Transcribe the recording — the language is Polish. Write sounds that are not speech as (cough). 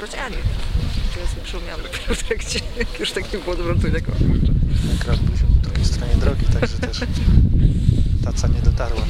brać, a nie. To przypomniałam dopiero w trakcie, jak już tak nie było odwrotu, jak o kurczę. Akurat byliśmy po drugiej stronie drogi, także też (laughs) taca nie dotarła.